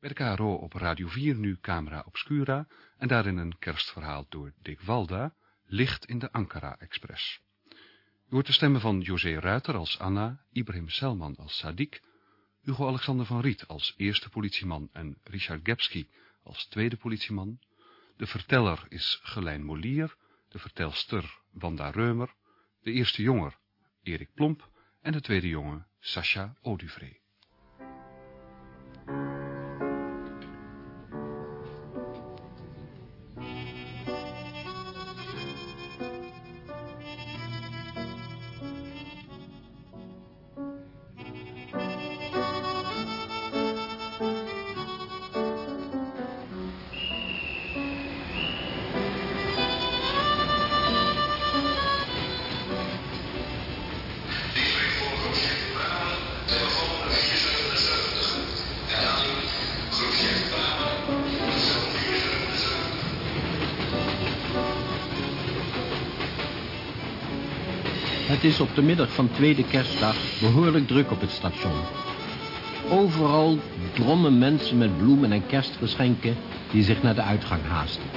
Bij de KRO op Radio 4 nu Camera Obscura en daarin een kerstverhaal door Dick Walda, Licht in de Ankara Express. U hoort de stemmen van José Ruiter als Anna, Ibrahim Selman als Sadik, Hugo Alexander van Riet als eerste politieman en Richard Gebski als tweede politieman. De verteller is Gelijn Molier, de vertelster Wanda Reumer, de eerste jonger Erik Plomp en de tweede jongen Sascha Oduvray. Op de middag van tweede kerstdag behoorlijk druk op het station. Overal drommen mensen met bloemen en kerstgeschenken die zich naar de uitgang haasten.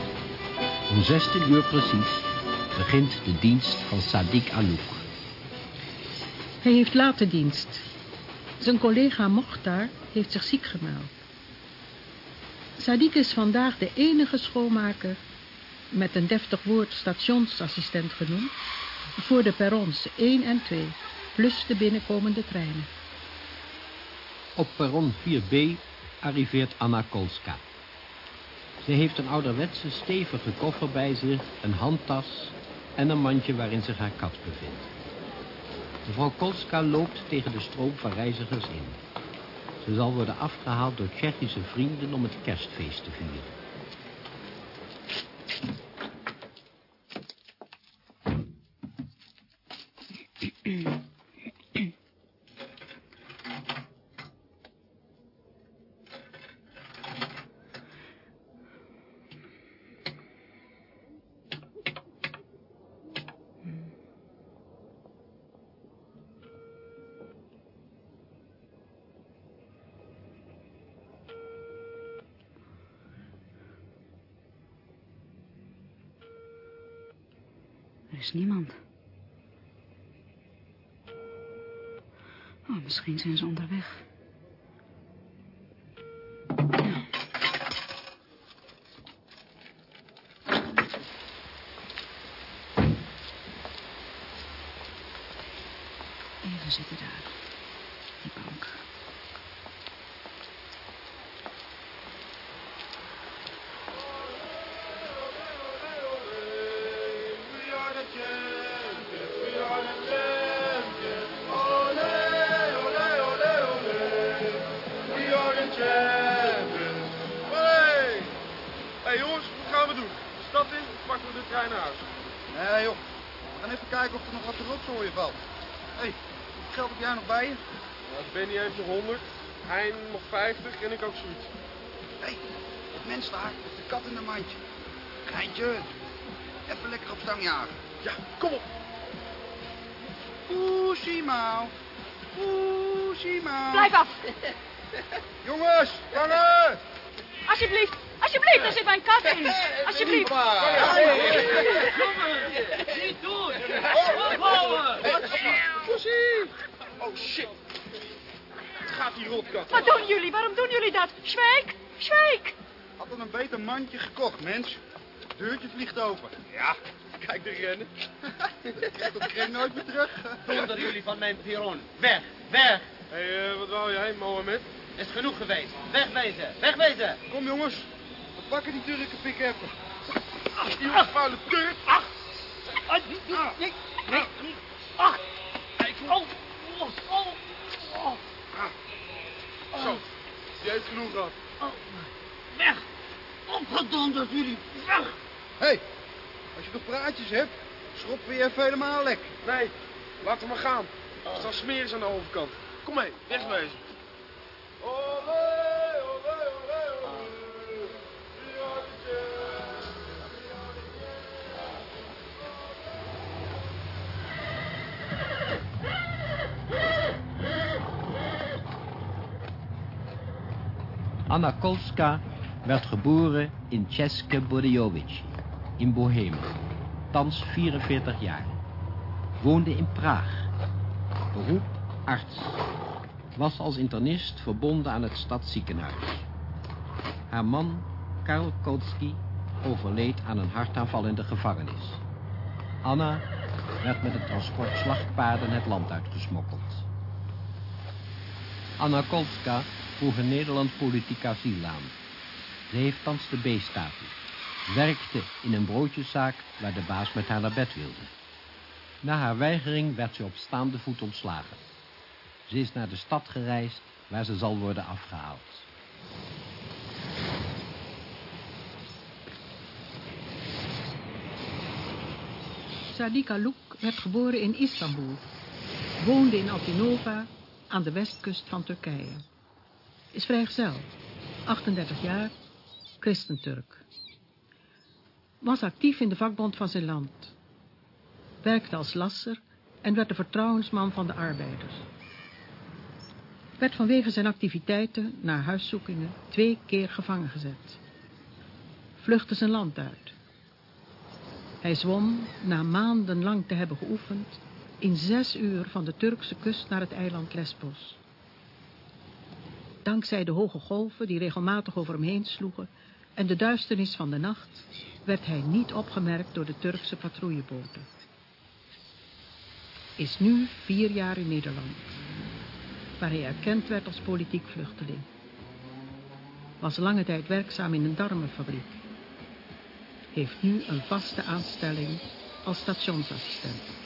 Om 16 uur precies begint de dienst van Sadiq Alouk. Hij heeft late dienst. Zijn collega Mochtar heeft zich ziek gemeld. Sadiq is vandaag de enige schoonmaker, met een deftig woord stationsassistent genoemd, voor de perrons 1 en 2, plus de binnenkomende treinen. Op perron 4b arriveert Anna Kolska. Ze heeft een ouderwetse stevige koffer bij zich, een handtas en een mandje waarin zich haar kat bevindt. Mevrouw Kolska loopt tegen de stroom van reizigers in. Ze zal worden afgehaald door Tsjechische vrienden om het kerstfeest te vieren. Er is niemand. Oh, misschien zijn ze onderweg. Die rotkat. Wat doen jullie? Waarom doen jullie dat? Schweik, schweik. Had dan een beter mandje gekocht, mens. Het deurtje vliegt open. Ja, kijk de rennen. Krijgt dat kring nooit meer terug. Zonder jullie van mijn piron. Weg, weg. Hé, hey, eh, wat wou jij, Mohammed? Is genoeg geweest. Wegwezen, wegwezen. Kom jongens, we pakken die Turken pik even. Ach, die vuile Turk. Ach. Ah, nee, nee, nee, nee. Ach. Zo, die heeft genoeg gehad. Oh. Weg. Opgedonderd jullie. Weg. Hé, hey, als je nog praatjes hebt, schroppen we je even helemaal lek. Nee, laat hem maar gaan. Er staan smeers aan de overkant. Kom mee, wegwezen. Anna Kolska werd geboren in České Budějovice in Bohemen, thans 44 jaar. Woonde in Praag. Beroep arts. Was als internist verbonden aan het stadsziekenhuis. Haar man, Karl Kolski, overleed aan een hartaanval in de gevangenis. Anna werd met een transport slachtpaarden het land uitgesmokkeld. Anna Kolska vroeg in Nederland politiek asiel aan. Ze heeft thans de B-status. Werkte in een broodjeszaak waar de baas met haar naar bed wilde. Na haar weigering werd ze op staande voet ontslagen. Ze is naar de stad gereisd waar ze zal worden afgehaald. Sadiq Alouk werd geboren in Istanbul. Woonde in Altinova aan de westkust van Turkije. Is vrijgezel, 38 jaar, christenturk. Was actief in de vakbond van zijn land. Werkte als lasser en werd de vertrouwensman van de arbeiders. Werd vanwege zijn activiteiten na huiszoekingen twee keer gevangen gezet. Vluchtte zijn land uit. Hij zwom, na maandenlang te hebben geoefend, in zes uur van de Turkse kust naar het eiland Lesbos. Dankzij de hoge golven die regelmatig over hem heen sloegen en de duisternis van de nacht, werd hij niet opgemerkt door de Turkse patrouilleboten. Is nu vier jaar in Nederland, waar hij erkend werd als politiek vluchteling. Was lange tijd werkzaam in een darmenfabriek heeft nu een vaste aanstelling als stationsassistent.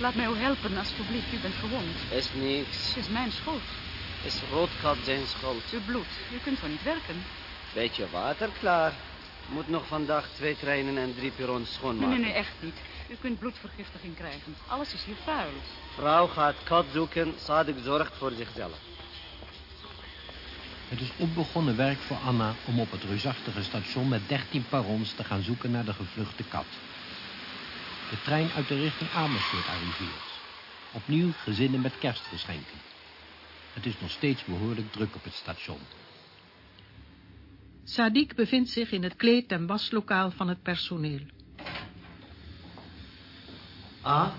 Laat mij u helpen, alsjeblieft. U bent gewond. Is niks. Het is mijn schuld. Is roodkat zijn schuld. Uw bloed. U kunt zo niet werken. Beetje water klaar. Moet nog vandaag twee treinen en drie perrons Nee, schoonmaken. nee, nee, echt niet. U kunt bloedvergiftiging krijgen. Alles is hier vuil. Vrouw gaat kat zoeken. Sadik zorgt voor zichzelf. Het is onbegonnen werk voor Anna om op het reusachtige station met 13 parons te gaan zoeken naar de gevluchte kat. De trein uit de richting Amersfoort arriveert. Opnieuw gezinnen met kerstgeschenken. Het is nog steeds behoorlijk druk op het station. Sadiq bevindt zich in het kleed- en waslokaal van het personeel. Ah,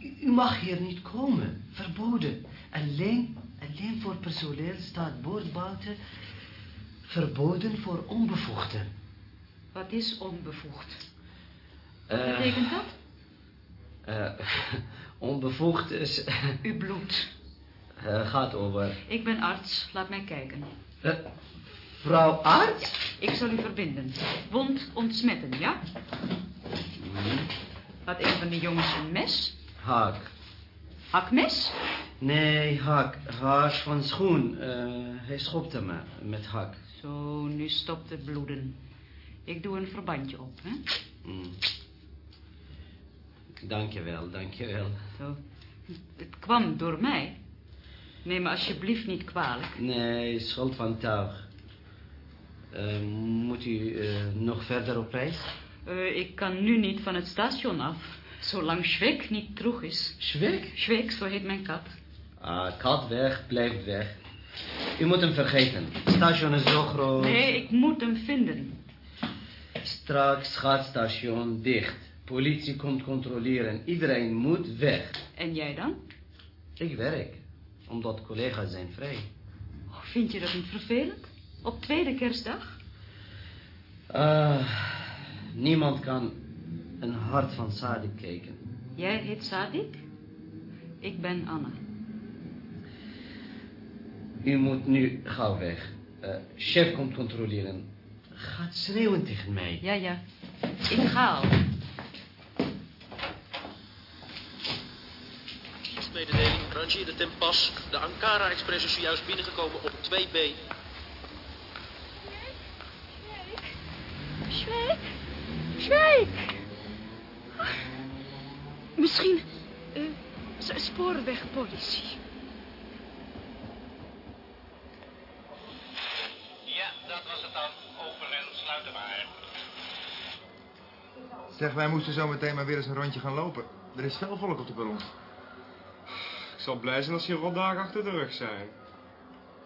u- u mag hier niet komen. Verboden. Alleen, alleen voor personeel staat boordbuiten verboden voor onbevoegden. Wat is onbevoegd? Eh, Wat betekent dat? Eh, onbevoegd is... Uw bloed. eh, gaat over... Ik ben arts. Laat mij kijken. Eh, vrouw arts? Ik zal u verbinden. Wond ontsmetten, ja? Had een van de jongens een mes? Haak. Hakmes? Nee, hak. Haak van schoen. Eh, hij schopte me met hak. Zo, nu stopt het bloeden. Ik doe een verbandje op, hè? Mm. Dankjewel, dankjewel. Zo. Het kwam door mij. Neem me alsjeblieft niet kwalijk. Nee, schuld van tuig. Eh, moet u eh, nog verder op reis? Eh, ik kan nu niet van het station af. Zolang Schweek niet terug is. Schweek? Schweek, zo heet mijn kat. Ah, kat weg, blijft weg. U moet hem vergeten. Het station is zo groot. Nee, ik moet hem vinden. Straks gaat het station dicht. Politie komt controleren. Iedereen moet weg. En jij dan? Ik werk. Omdat collega's zijn vrij. Oh, vind je dat niet vervelend? Op tweede kerstdag? Ah, niemand kan een hart van Sadik kijken. Jij heet Sadik? Ik ben Anna. U moet nu gauw weg. Eh, chef komt controleren. Gaat schreeuwen tegen mij. Ja, ja. Ik ga al. Mededeling, rangeerde ten pas. De Ankara-express is zojuist binnengekomen op 2B. Schweik! Schweik! Misschien eh, s- spoorwegpolitie. Ja, dat was het dan. Open en sluiten maar. Zeg, wij moesten zo meteen maar weer eens een rondje gaan lopen. Er is veel volk op de perron. Zal blij zijn als die rotdagen achter de rug zijn.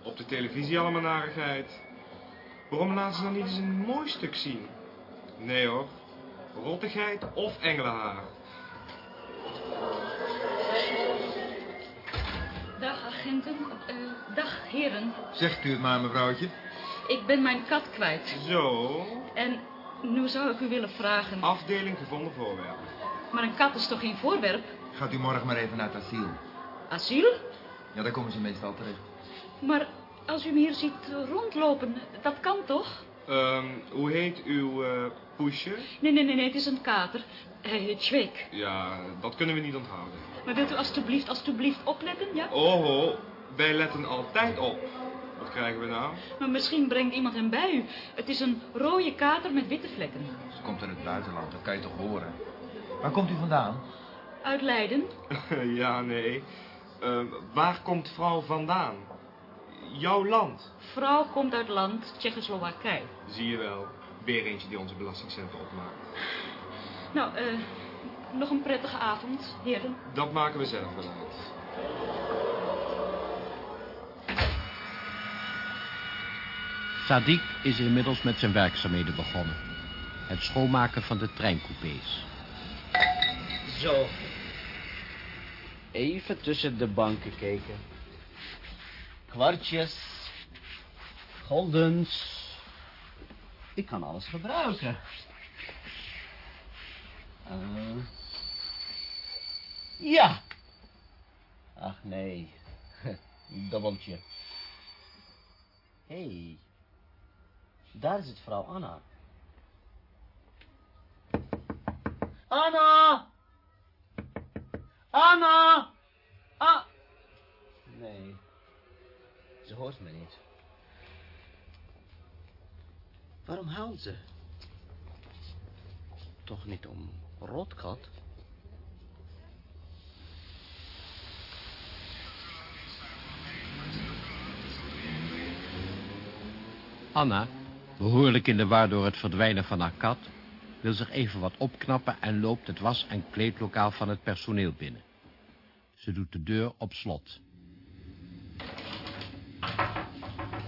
Op de televisie allemaal narigheid. Waarom laten ze dan niet eens een mooi stuk zien? Nee hoor. Rottigheid of engelenhaar. Dag, agenten. Eh, dag, heren. Zegt u het maar, mevrouwtje. Ik ben mijn kat kwijt. Zo. En nu zou ik u willen vragen... Afdeling gevonden voorwerpen. Maar een kat is toch geen voorwerp? Gaat u morgen maar even naar het asiel. Asiel? Ja, daar komen ze meestal terecht. Maar als u me hier ziet rondlopen, dat kan toch? Ehm, hoe heet uw eh poesje? Nee, nee, nee, nee, het is een kater. Hij heet Schweek. Ja, dat kunnen we niet onthouden. Maar wilt u alstublieft, alstublieft opletten, ja? Oh, wij letten altijd op. Wat krijgen we nou? Maar misschien brengt iemand hem bij u. Het is een rode kater met witte vlekken. Ze komt uit het buitenland, dat kan je toch horen. Waar komt u vandaan? Uit Leiden? ja, nee. Ehm, waar komt vrouw vandaan? Jouw land. Vrouw komt uit land Tsjechoslowakije. Zie je wel. Weer eentje die onze belastingcenten opmaakt. Nou, eh, nog een prettige avond, heren. Dat maken we zelf wel uit. Sadiq is inmiddels met zijn werkzaamheden begonnen. Het schoonmaken van de treincoupés. Zo. Even tussen de banken kijken. Kwartjes. Goldens. Ik kan alles gebruiken. Eh, ja. Ach nee. Dubbeltje. Hé. Hey. Daar is het vrouw Anna. Anna! Anna! Ah! Nee. Ze hoort me niet. Waarom huilt ze? Toch niet om rotkat? Anna, behoorlijk in de war door het verdwijnen van haar kat... wil zich even wat opknappen en loopt het was- en kleedlokaal van het personeel binnen. Ze doet de deur op slot.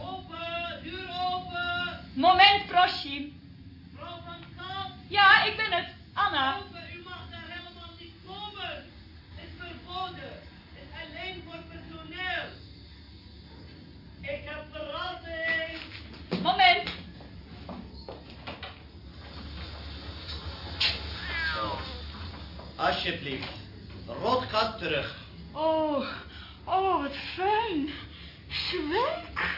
Open, deur open. Moment, Prosim. Vrouw van. Ja, ik ben het. Anna u mag daar helemaal niet komen. Het is verboden. Het is alleen voor personeel. Ik heb verrassing. Moment. Zo. Alsjeblieft. Rotkat terug. Oh, oh, wat fijn. Zweek.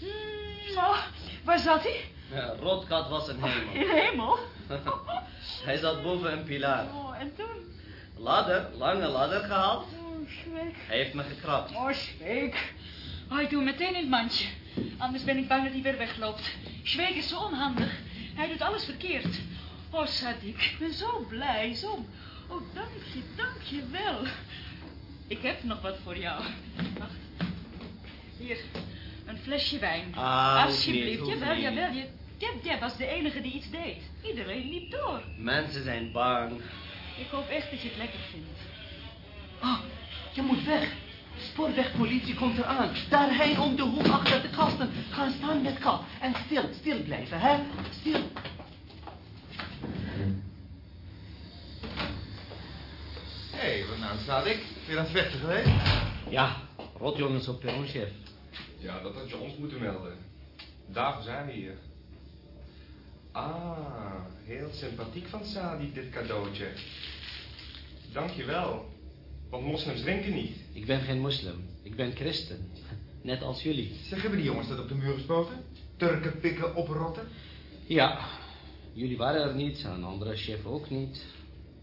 Mm, oh, waar zat hij? Ja, rotkat was een hemel. In hemel. Hij zat boven een pilaar. Oh, en toen? Ladder, lange ladder gehaald. Oh, Zweek. Hij heeft me gekrapt. Oh, Zweek. Oh, ik doe hem meteen in het mandje. Anders ben ik bang dat hij weer wegloopt. Zweek is zo onhandig. Hij doet alles verkeerd. Oh, Sadik, ik ben zo blij, zo... Oh, dank je, dank je wel. Ik heb nog wat voor jou. Wacht. Hier, een flesje wijn. Ah, Alsjeblieft, jawel, jawel. Je, jij, jij was de enige die iets deed. Iedereen liep door. Mensen zijn bang. Ik hoop echt dat je het lekker vindt. Oh, je moet weg. Spoorwegpolitie komt eraan. Daarheen om de hoek achter de kasten. Ga staan met kap. En stil, stil blijven, hè? Stil. Hey, wat nou staat ik? Weer aan het vechten geweest? Ja, rotjongens op perronchef. Ja, dat had je ons moeten melden. Daarvoor zijn we hier. Ah, heel sympathiek van Sadi, dit cadeautje. Dankjewel. Want moslims drinken niet. Ik ben geen moslim. Ik ben christen. Net als jullie. Zeg, hebben die jongens dat op de muur gespoten? Turken pikken, oprotten? Ja, jullie waren er niet. Een andere chef ook niet.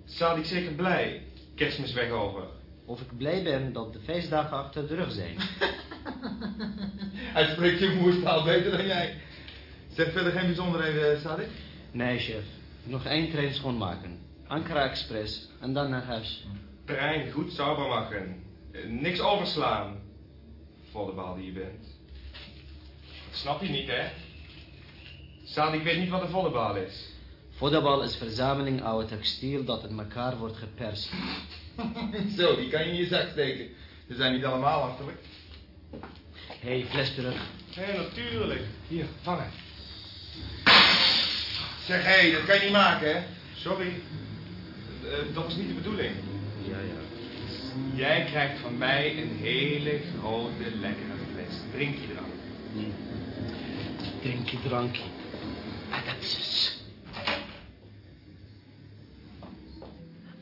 Sadi zeker blij. Kerstmis weg over. Of ik blij ben dat de feestdagen achter de rug zijn. Hij spreekt je moerstaal beter dan jij. Zeg verder geen bijzonderheden, Sadik? Nee, chef. Nog één trein schoonmaken. Ankara Express. En dan naar huis. Trein goed sauber maken. Eh, Niks overslaan. Volle bal die je bent. Dat snap je niet, hè? Sadi, ik weet niet wat een volle bal is. Vodabal is verzameling oude textiel dat in elkaar wordt geperst. Zo, die kan je in je zak steken. Ze zijn niet allemaal achterlijk. Hé, hey, fles terug. Hé, natuurlijk. Hier, vangen. Zeg, hé, hey, dat kan je niet maken, hè? Sorry. Uh, dat was niet de bedoeling. Ja, ja. Jij krijgt van mij een hele grote, lekkere fles. Drink je drank. Hm. Drink je drankje. Ah, dat is het.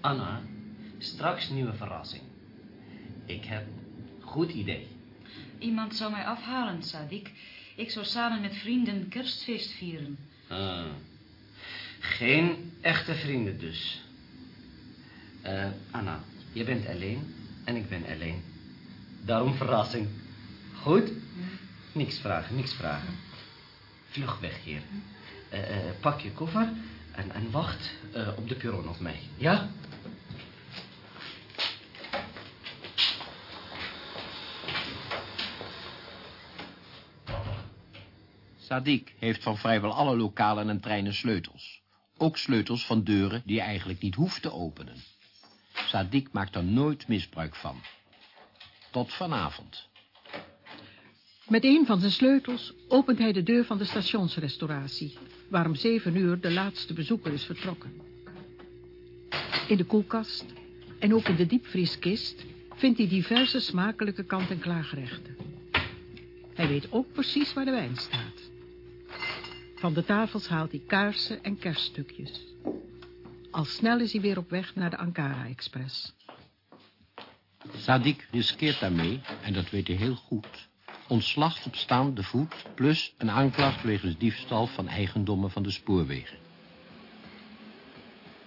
Anna, straks nieuwe verrassing. Ik heb goed idee. Iemand zou mij afhalen, Sadik. Ik zou samen met vrienden kerstfeest vieren. Ah. Geen echte vrienden dus. Uh, Anna, je bent alleen en ik ben alleen. Daarom verrassing. Goed? Niks vragen, niks vragen. Vlug weg hier. Uh, uh, pak je koffer en, en wacht op de perron op mij. Ja? Sadiq heeft van vrijwel alle lokalen en treinen sleutels. Ook sleutels van deuren die je eigenlijk niet hoeft te openen. Sadiq maakt er nooit misbruik van. Tot vanavond. Met een van zijn sleutels opent hij de deur van de stationsrestauratie... waar om zeven uur de laatste bezoeker is vertrokken. In de koelkast en ook in de diepvrieskist... vindt hij diverse smakelijke kant-en-klaar gerechten. Hij weet ook precies waar de wijn staat. Van de tafels haalt hij kaarsen en kerststukjes. Al snel is hij weer op weg naar de Ankara-express. Sadiq riskeert daarmee, en dat weet hij heel goed... ontslag op staande voet... plus een aanklacht wegens diefstal van eigendommen van de spoorwegen.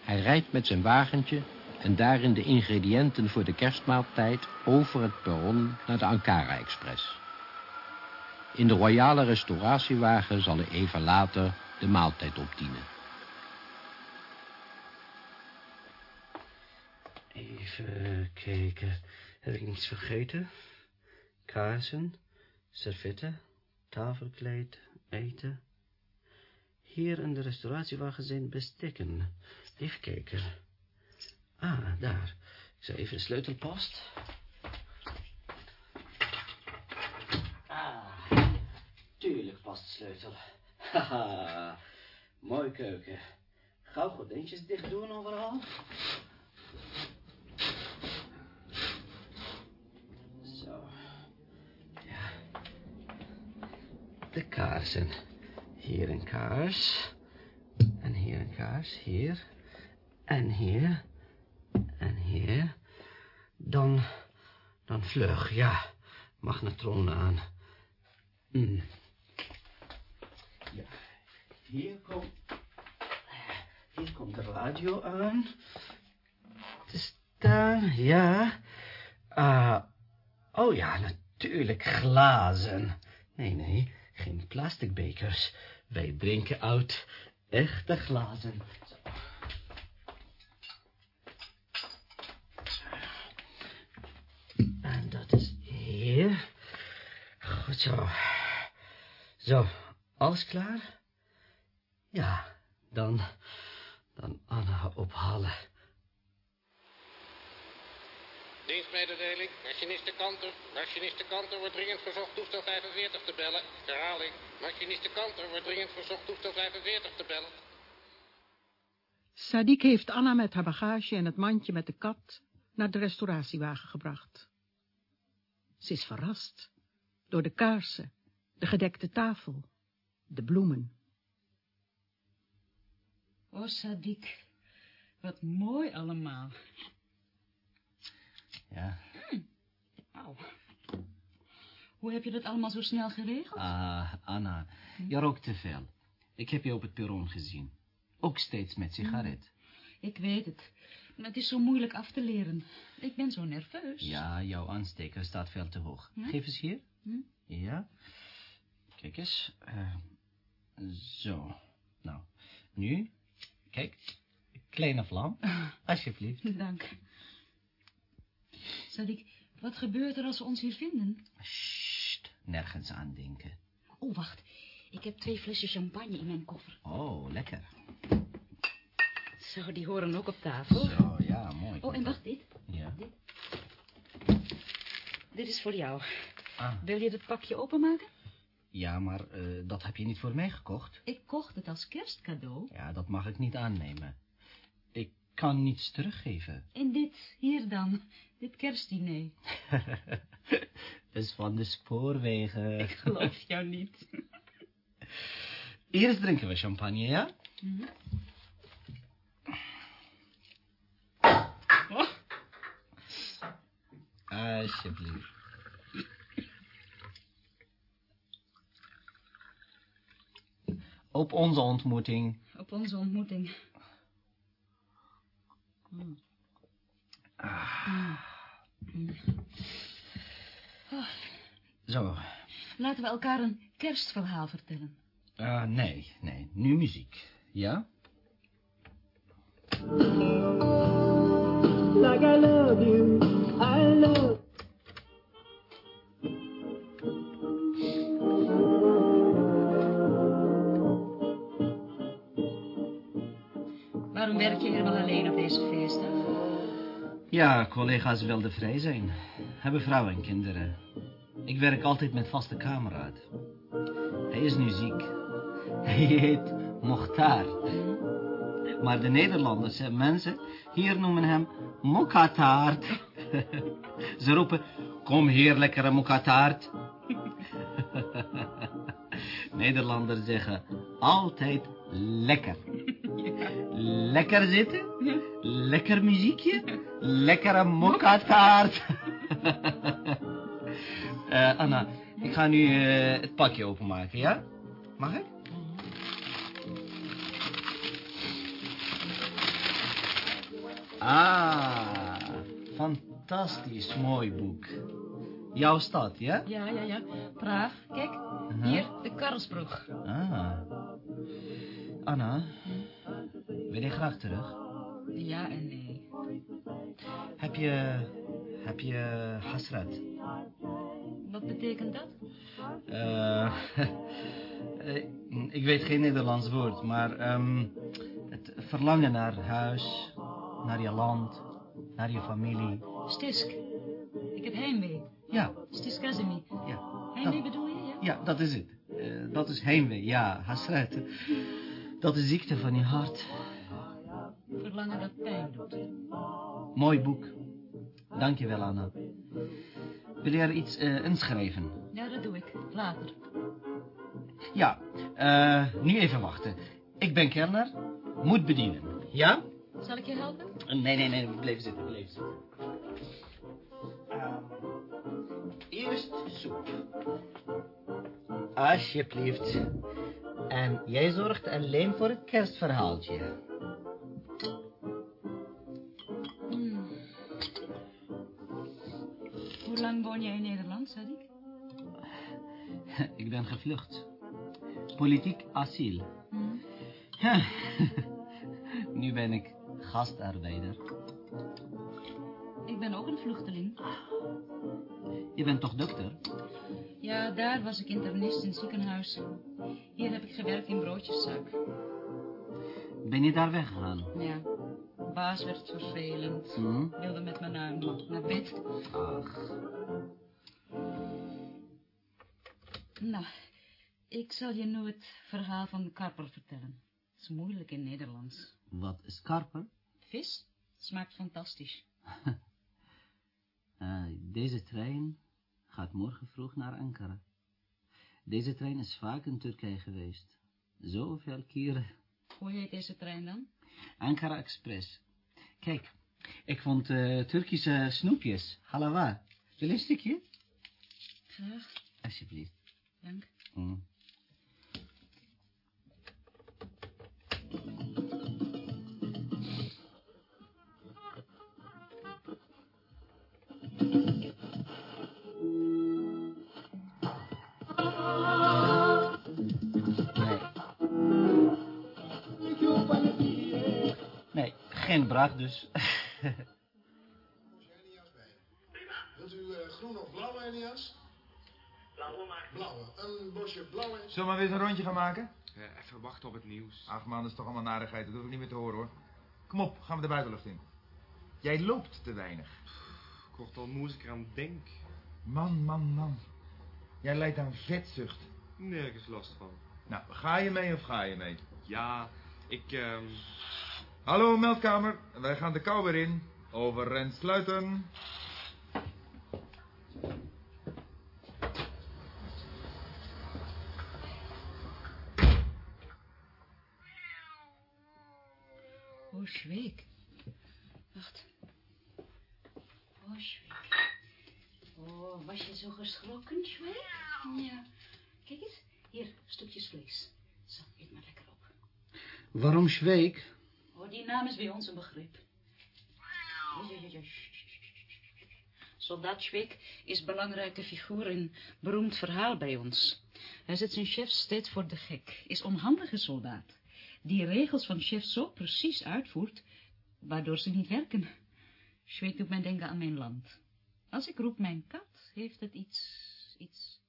Hij rijdt met zijn wagentje en daarin de ingrediënten voor de kerstmaaltijd... over het perron naar de Ankara-express. In de royale restauratiewagen zal even later de maaltijd opdienen. Even kijken. Heb ik niets vergeten? Kaarsen, servetten, tafelkleed, eten. Hier in de restauratiewagen zijn bestekken. Even kijken. Ah, daar. Ik zal even de sleutelpost. Ah, sleutel. Haha, mooi keuken. Gauw gordijntjes dicht doen overal. Zo. Ja. De kaarsen. Hier een kaars. En hier een kaars. Hier. En hier. En hier. Dan, dan vlug, ja. Magnetron aan. Mm. Ja. Hier komt... Hier komt de radio aan. Te staan, ja. Ah, oh ja, natuurlijk, glazen. Nee, nee, geen plastic bekers. Wij drinken uit echte glazen. En dat is hier. Goed zo. Zo, alles klaar? Ja, dan, dan Anna ophalen. Dienstmededeling, machiniste Kanter. Machiniste Kanter wordt dringend verzocht toestel 45 te bellen. Herhaling, machiniste Kanter wordt dringend verzocht toestel 45 te bellen. Sadiq heeft Anna met haar bagage en het mandje met de kat naar de restauratiewagen gebracht. Ze is verrast door de kaarsen, de gedekte tafel, de bloemen. Oh, Sadiq, wat mooi allemaal. Ja. Hm. Au. Hoe heb je dat allemaal zo snel geregeld? Ah, Anna, je rookt te veel. Ik heb je op het perron gezien. Ook steeds met sigaret. Ik weet het. Maar het is zo moeilijk af te leren. Ik ben zo nerveus. Ja, jouw aansteker staat veel te hoog. Hm? Geef eens hier. Hm? Ja. Kijk eens. Eh, zo. Nou, nu. Kijk. Kleine vlam. Alsjeblieft. Dank. Sadiq, wat gebeurt er als ze ons hier vinden? Sst, nergens aan denken. Oh, wacht. Ik heb twee flessen champagne in mijn koffer. Oh, lekker. Zo, die horen ook op tafel. Zo, ja, mooi. Oh, en wacht, dit. Ja. Dit. Dit is voor jou. Ah. Wil je het pakje openmaken? Ja, maar eh, dat heb je niet voor mij gekocht. Ik kocht het als kerstcadeau. Ja, dat mag ik niet aannemen. Ik kan niets teruggeven. En dit, hier dan. Dit kerstdiner. Dat is van de spoorwegen. Ik geloof jou niet. Eerst drinken we champagne, ja? Mhm. Alsjeblieft. Op onze ontmoeting. Op onze ontmoeting. Mm. Mm. Oh, Zo. Laten we elkaar een kerstverhaal vertellen. Ah, nee, nee. Nu muziek. Ja? Like I love you, werk je helemaal alleen op deze feestdag? Ja, collega's wilden vrij zijn. Hebben vrouwen en kinderen. Ik werk altijd met vaste kameraad. Hij is nu ziek. Hij heet Mokhtar. Maar de Nederlanders en mensen hier noemen hem Mokkataart. Ze roepen, kom hier lekkere Mokkataart. Nederlanders zeggen altijd lekker. Lekker zitten, lekker muziekje, lekkere mokkataart. Eh Anna, ik ga nu eh, het pakje openmaken, ja? Mag ik? Ah, fantastisch mooi boek. Jouw stad, ja? Ja, ja, ja. Praag. Kijk, hier, de Karlsbroek. Ah. Anna, wil je graag terug? Ja en nee. Heb je... Heb je hasrat? Wat betekent dat? Eh, ik weet geen Nederlands woord, maar ehm, het verlangen naar huis, naar je land, naar je familie. Stisk. Ik heb heimwee. Ja, Stiskazemi. ja. Heimwee dat- bedoel je, ja? Ja, dat is het. Eh, dat is heimwee, ja, hasrat. Dat is ziekte van je hart. Verlangen dat pijn doet. Mooi boek. Dankjewel, Anna. Wil je er iets eh, inschrijven? Ja, dat doe ik. Later. Ja, eh, nu even wachten. Ik ben kelner, moet bedienen. Ja? Zal ik je helpen? Nee, nee, nee, blijf zitten, blijf zitten. Ehm, eerst soep. Alsjeblieft. En jij zorgt alleen voor het kerstverhaaltje. Gevlucht. Politiek asiel. Ja. nu ben ik gastarbeider. Ik ben ook een vluchteling. Je bent toch dokter? Ja, daar was ik internist in het ziekenhuis. Hier heb ik gewerkt in broodjeszaak. Ben je daar weggegaan? Ja, baas werd vervelend. Hm? Wilde met me naar, naar bed. Ach, Nou, ik zal je nu het verhaal van de karper vertellen. Het is moeilijk in Nederlands. wat is karper? Vis smaakt fantastisch. Eh, deze trein gaat morgen vroeg naar Ankara. Deze trein is vaak in Turkije geweest. Zoveel keren. Hoe heet deze trein dan? Ankara Express. Kijk, ik vond eh, Turkische snoepjes. Halava. Wil je een stukje? Graag, Alsjeblieft. dank. Mm. Braak dus. Wilt u eh, groen of blauwe, Elias? Blauwe maar. Blauwe. Een bosje blauwe. Zullen we maar weer eens een rondje gaan maken? Ja, even wachten op het nieuws. Ach man, dat is toch allemaal narigheid. Dat hoef ik niet meer te horen hoor. Kom op, gaan we de buitenlucht in. Jij loopt te weinig. Ik word al moe als ik eraan denk. Man, man, man. Jij lijdt aan vetzucht. Nergens last van. Nou, ga je mee of ga je mee? Ja, ik, ehm... Hallo, meldkamer. Wij gaan de kou weer in. Over en sluiten. Oh, Schweek. Wacht. Oh, Schweek. Oh, was je zo geschrokken, Schweek? Ja. Kijk eens. Hier, stukjes vlees. Zo, eet maar lekker op. Waarom Zweek? Naam is bij ons een begrip. Soldaat Schweek is belangrijke figuur in beroemd verhaal bij ons. Hij zet zijn chef steeds voor de gek, is onhandige soldaat, die regels van chef zo precies uitvoert, waardoor ze niet werken. Schweek doet mij denken aan mijn land. Als ik roep mijn kat, heeft het iets, iets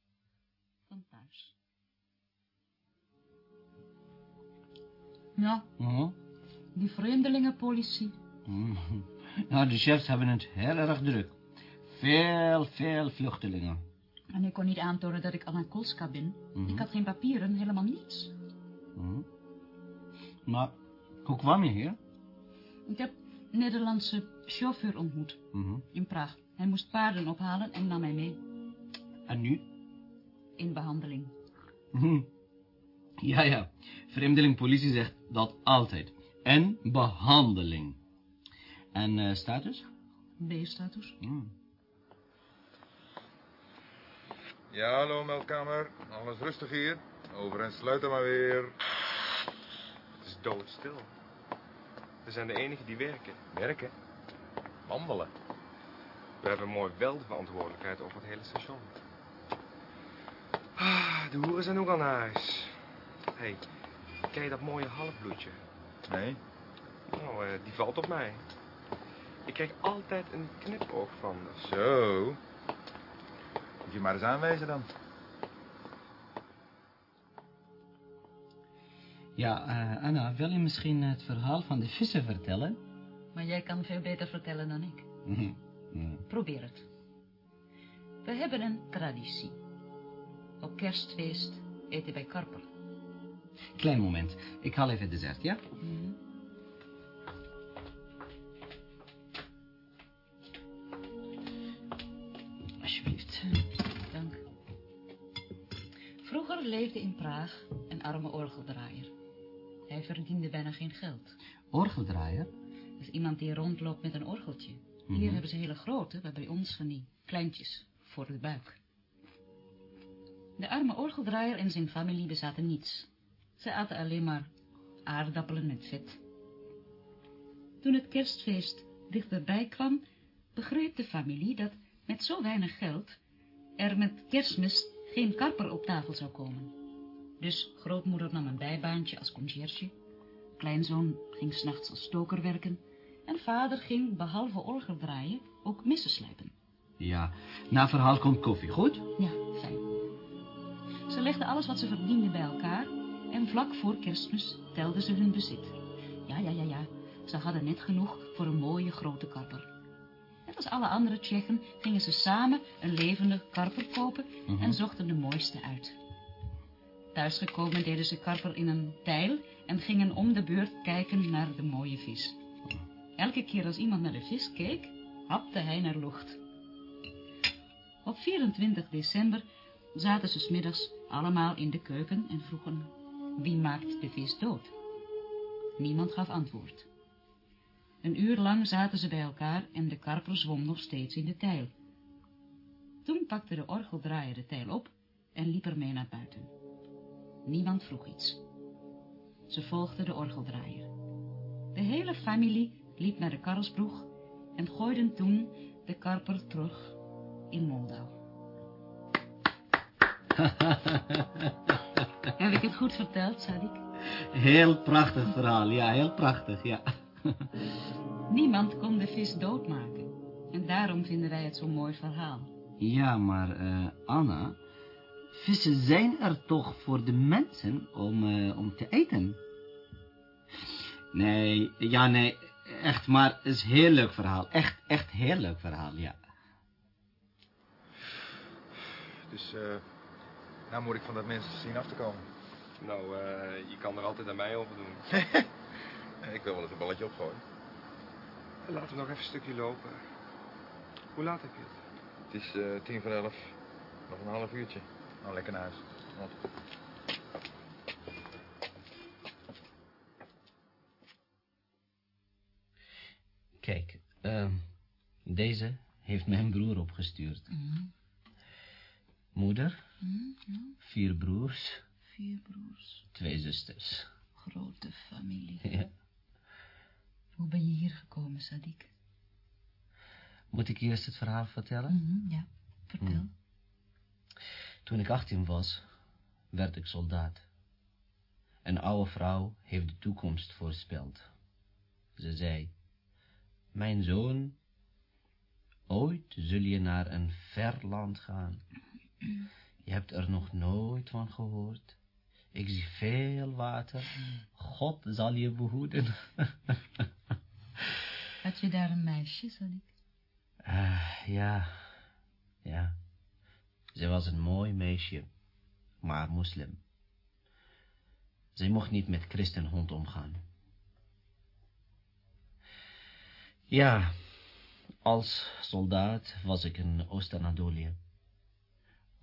van thuis. Ja, Oh. Die vreemdelingenpolitie. Mm. Nou, de chefs hebben het heel erg druk. Veel, veel vluchtelingen. En ik kon niet aantonen dat ik Anna Kolska ben. Mhm. Ik had geen papieren, helemaal niets. Mhm. Maar, hoe kwam je hier? Ik heb een Nederlandse chauffeur ontmoet Mhm. in Praag. Hij moest paarden ophalen en nam mij mee En nu? in behandeling. Mhm. Ja, ja. Vreemdelingpolitie zegt dat altijd. En behandeling. En eh, status? B-status. Mm. Ja, hallo, meldkamer. Alles rustig hier. Over en sluiten maar weer. Het is doodstil. We zijn de enigen die werken. Werken. Wandelen. We hebben mooi wel de verantwoordelijkheid over het hele station. Ah, de hoeren zijn ook al naar huis. Hé, hey, je dat mooie halfbloedje? Nee. Nou, eh, die valt op mij. Ik krijg altijd een knipoog van. Zo. Moet je maar eens aanwijzen dan. Ja, eh, Anna, wil je misschien het verhaal van de vissen vertellen? Maar jij kan veel beter vertellen dan ik. Mhm. Probeer het. We hebben een traditie. Op kerstfeest eten wij karper. Klein moment. Ik haal even dessert, ja? Mhm. Alsjeblieft. Dank. Vroeger leefde in Praag een arme orgeldraaier. Hij verdiende bijna geen geld. Orgeldraaier? Dat is iemand die rondloopt met een orgeltje. Mhm. Hier hebben ze hele grote, maar bij ons van die kleintjes voor de buik. De arme orgeldraaier en zijn familie bezaten niets. Ze aten alleen maar aardappelen met vet. Toen het kerstfeest dichterbij kwam, begreep de familie dat met zo weinig geld er met kerstmis geen karper op tafel zou komen. Dus grootmoeder nam een bijbaantje als conciërge, kleinzoon ging s'nachts als stoker werken en vader ging, behalve orgel draaien, ook missen slijpen. Ja, na verhaal komt koffie, goed? Ja, fijn. Ze legden alles wat ze verdienden bij elkaar en vlak voor kerstmis telden ze hun bezit. Ja, ja, ja, ja, ze hadden net genoeg voor een mooie grote karper. Net als alle andere Tsjechen gingen ze samen een levende karper kopen Mhm. en zochten de mooiste uit. Thuisgekomen deden ze karper in een tijl en gingen om de beurt kijken naar de mooie vis. Elke keer als iemand naar de vis keek, hapte hij naar lucht. Op 24 december zaten ze 's middags allemaal in de keuken en vroegen, wie maakt de vis dood? Niemand gaf antwoord. Een uur lang zaten ze bij elkaar en de karper zwom nog steeds in de tijl. Toen pakte de orgeldraaier de tijl op en liep ermee naar buiten. Niemand vroeg iets. Ze volgden de orgeldraaier. De hele familie liep naar de karrelsbroeg en gooiden toen de karper terug in Moldau. Heb ik het goed verteld, Sadik? Heel prachtig verhaal, ja, heel prachtig, ja. Niemand kon de vis doodmaken. En daarom vinden wij het zo'n mooi verhaal. Ja, maar eh, Anna, vissen zijn er toch voor de mensen om, eh, om te eten? Nee, ja, nee, echt, maar het is een heel leuk verhaal. Echt, echt heel leuk verhaal, ja. Dus eh nou moet ik van dat mensen zien af te komen. Nou, eh, je kan er altijd aan mij over doen. ik wil wel eens een balletje opgooien. Laten we nog even een stukje lopen. Hoe laat heb je het? Het is eh, tien voor elf. Nog een half uurtje. Nou, lekker naar huis. Kijk, ehm, deze heeft mijn broer opgestuurd. Mhm. Moeder, Mhm, vier broers, Vier broers. twee zusters. Grote familie. Ja. Hoe ben je hier gekomen, Sadik? Moet ik eerst het verhaal vertellen? Mhm, ja, vertel. Hmm. Toen ik 18 was, werd ik soldaat. Een oude vrouw heeft de toekomst voorspeld. Ze zei, mijn zoon, ooit zul je naar een ver land gaan. Je hebt er nog nooit van gehoord. Ik zie veel water. God zal je behoeden. Had je daar een meisje, Sadik? Ah, ja, ja. Ze was een mooi meisje, maar moslim. Zij mocht niet met christenhond omgaan. Ja, als soldaat was ik in Oost-Anatolië.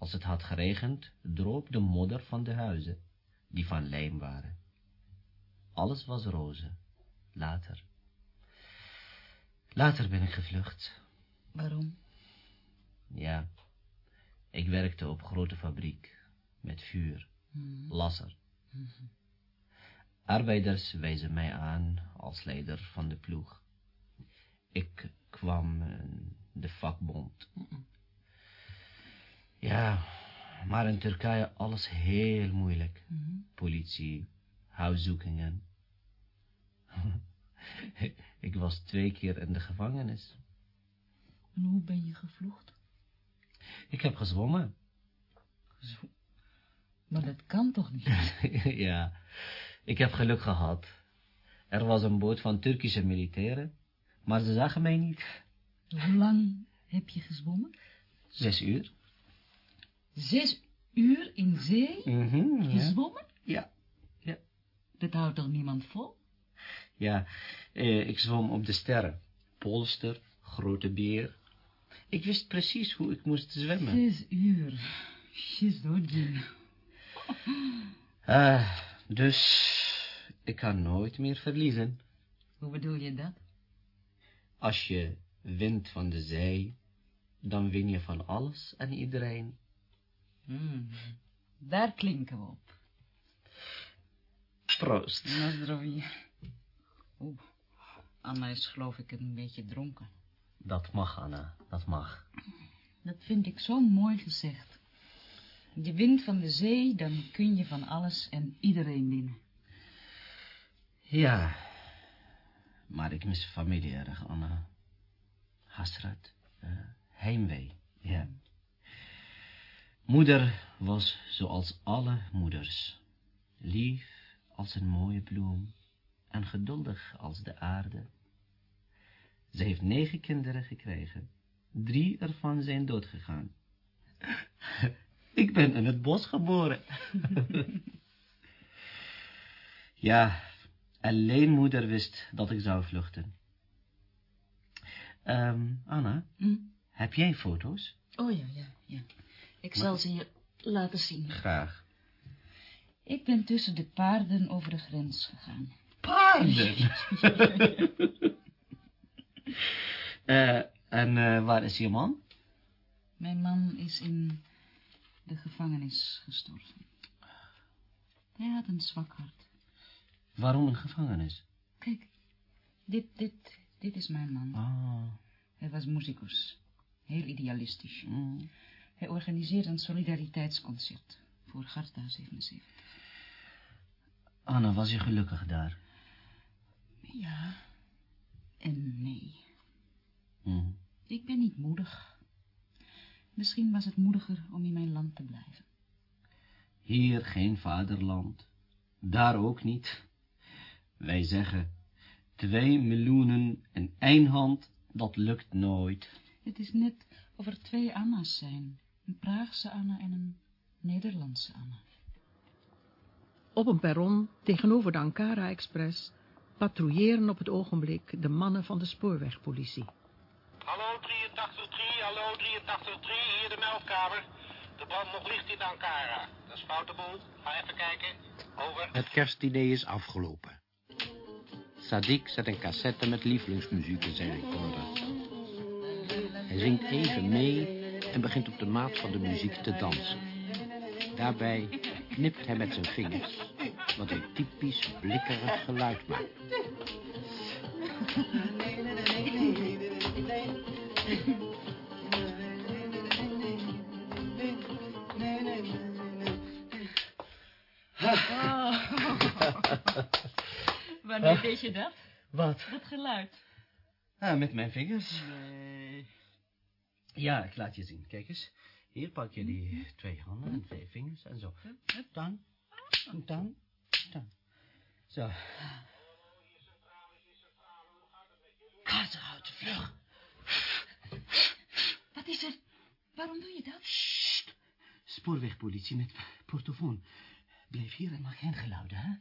Als het had geregend, droop de modder van de huizen, die van lijm waren. Alles was roze, later. Later ben ik gevlucht. Waarom? Ja, ik werkte op grote fabriek, met vuur, Mhm. lasser. Mhm. Arbeiders wijzen mij aan als leider van de ploeg. Ik kwam in de vakbond. Ja, maar in Turkije alles heel moeilijk. Politie, huiszoekingen. ik was twee keer in de gevangenis. En hoe ben je gevlucht? Ik heb gezwommen. Maar dat kan toch niet? ja, ik heb geluk gehad. Er was een boot van Turkische militairen, maar ze zagen mij niet. Hoe lang heb je gezwommen? Zes uur. Zes uur in zee? Mhm, ja. Gezwommen? Ja, ja. Dat houdt toch niemand vol? Ja, eh, ik zwom op de sterren. Polster, grote beer. Ik wist precies hoe ik moest zwemmen. Zes uur. Jezus, Ah, dus ik kan nooit meer verliezen. Hoe bedoel je dat? Als je wint van de zee, dan win je van alles en iedereen. Hmm. Daar klinken we op. Proost. Nazdrowie. Oeh, Anna is geloof ik een beetje dronken. Dat mag, Anna, dat mag. Dat vind ik zo mooi gezegd. Je wint van de zee, dan kun je van alles en iedereen winnen. Ja, maar ik mis familie erg, Anna. Hasrat, eh, heimwee, ja. Moeder was zoals alle moeders. Lief als een mooie bloem en geduldig als de aarde. Ze heeft negen kinderen gekregen. Drie ervan zijn doodgegaan. Ik ben in het bos geboren. ja, alleen moeder wist dat ik zou vluchten. Ehm, Anna, Hm? heb jij foto's? Oh ja, ja, ja. Ik Maar- zal ze je laten zien. Graag. Ik ben tussen de paarden over de grens gegaan. Paarden? Eh, en eh, waar is je man? Mijn man is in de gevangenis gestorven. Hij had een zwak hart. Waarom een gevangenis? Kijk, dit, dit, dit is mijn man. Ah. Hij was muzikus. Heel idealistisch. Mm. Hij organiseerde een solidariteitsconcert voor Garta 77. Anna, was je gelukkig daar? Ja en nee. Mm. Ik ben niet moedig. Misschien was het moediger om in mijn land te blijven. Hier geen vaderland. Daar ook niet. Wij zeggen, twee miljoenen in één hand, dat lukt nooit. Het is net of er twee Anna's zijn. Een Praagse Anna en een Nederlandse Anna. Op een perron tegenover de Ankara-express patrouilleren op het ogenblik de mannen van de spoorwegpolitie. Hallo 83-3, hallo 83-3, hier de meldkamer. De brand nog licht in Ankara. Dat is foute boel. Ga even kijken. Over. Het kerstdiner is afgelopen. Sadiq zet een cassette met lievelingsmuziek in zijn recorder. Hij zingt even mee en begint op de maat van de muziek te dansen. Daarbij knipt hij met zijn vingers, wat een typisch blikkerig geluid maakt. Wanneer deed je dat? Wat? Dat geluid. Ah, met mijn vingers. Nee. Ja, ik laat je zien. Kijk eens. Hier pak je die twee handen en twee vingers en zo. Dan, dan, dan. Zo. Katerhout, vlug. Wat is er? Waarom doe je dat? Spoorwegpolitie met portofoon. Blijf hier en maak geen geluiden, hè?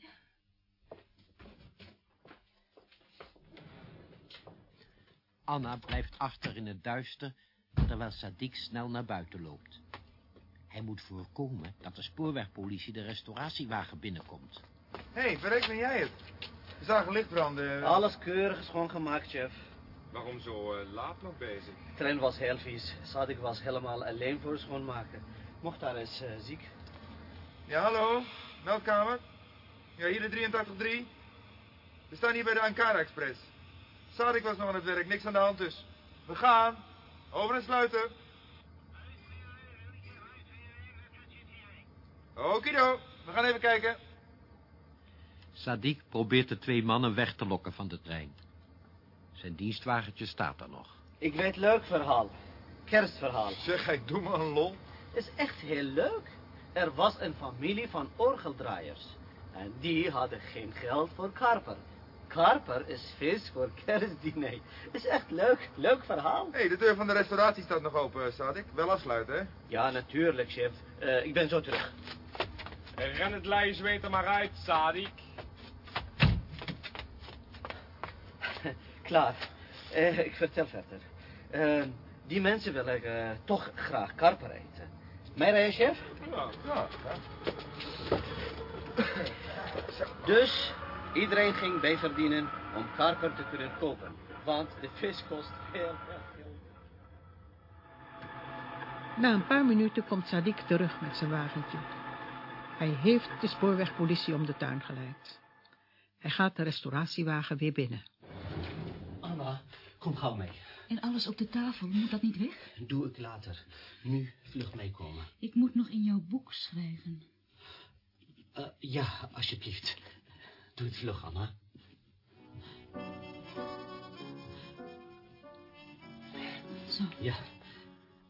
Anna blijft achter in het duister, terwijl Sadiq snel naar buiten loopt. Hij moet voorkomen dat de spoorwegpolitie de restauratiewagen binnenkomt. Hé, hey, verrek ben jij het? We zagen licht branden. Alles keurig schoongemaakt, chef. Waarom zo eh, laat nog bezig? De trein was heel vies. Sadik was helemaal alleen voor schoonmaken. Mocht daar eens eh, ziek. Ja, hallo? Meldkamer? Ja, hier de 83-3. We staan hier bij de Ankara Express. Sadik was nog aan het werk, niks aan de hand dus. We gaan. Over en sluiten. Okido, we gaan even kijken. Sadiq probeert de twee mannen weg te lokken van de trein. Zijn dienstwagentje staat er nog. Ik weet leuk verhaal. Kerstverhaal. Zeg, ik doe me een lol. Is echt heel leuk. Er was een familie van orgeldraaiers. En die hadden geen geld voor karper. Karper is vis voor kerstdiner. Is echt leuk. Leuk verhaal. Hé, hey, de deur van de restauratie staat nog open, Sadik. Wel afsluiten, hè? Ja, natuurlijk, chef. Eh, ik ben zo terug. Ren het zweet er maar uit, Sadik. Klaar. Eh, ik vertel verder. Eh, die mensen willen eh, toch graag karper eten. Mij rijden, chef? Ja, ja. Dus iedereen ging bijverdienen om karper te kunnen kopen. Want de vis kost heel, heel veel. Na een paar minuten komt Sadiq terug met zijn wagentje. Hij heeft de spoorwegpolitie om de tuin geleid. Hij gaat de restauratiewagen weer binnen. Anna, kom gauw mee. En alles op de tafel, moet dat niet weg? Doe ik later. Nu vlug meekomen. Ik moet nog in jouw boek schrijven. Eh, ja, alsjeblieft. Doe het vlug, Anna. Zo, Ja.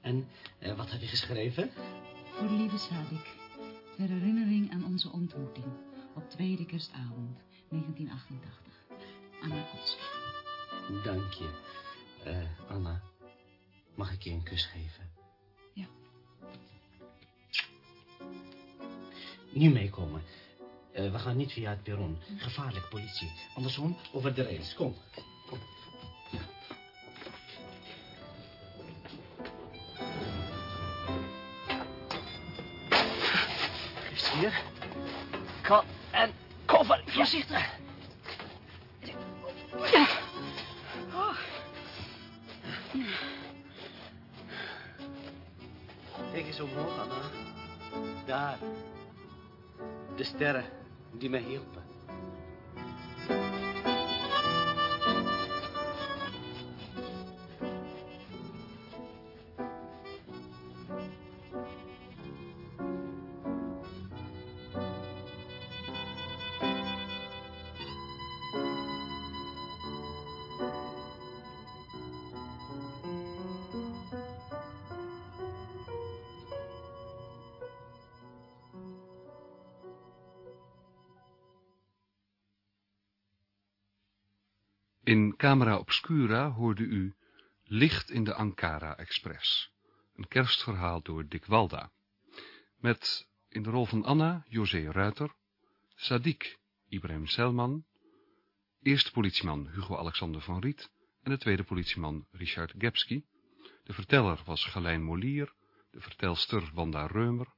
En eh, wat heb je geschreven? voor lieve Sadik. Ter herinnering aan onze ontmoeting. Op tweede kerstavond, 1988. Anna Kotski. Dank je. Eh, Anna, mag ik je een kus geven? Ja. Nu meekomen. Eh, we gaan niet via het perron. Gevaarlijk, politie. Andersom, over de rails. Kom. Kom. Ja. Is hier. Kan en koffer. Voorzichtig. Ja. Kijk eens omhoog, Anna. Daar. De sterren die mij In Camera Obscura hoorde u Licht in de Ankara Express. een kerstverhaal door Dick Walda. Met in de rol van Anna José Ruiter, Sadiq Ibrahim Selman, eerste politieman Hugo Alexander van Riet en de tweede politieman Richard Gebski. De verteller was Galijn Molier, de vertelster Wanda Reumer,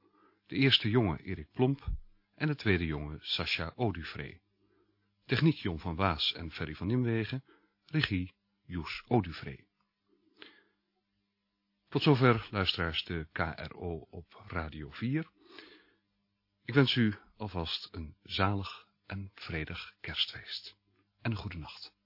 de eerste jongen Erik Plomp en de tweede jongen Sascha Odufree. Techniek Jon van Waas en Ferry van Nimwegen, regie Joes Odufree. Tot zover, luisteraars, de KRO op Radio 4. Ik wens u alvast een zalig en vredig kerstfeest. En een goede nacht.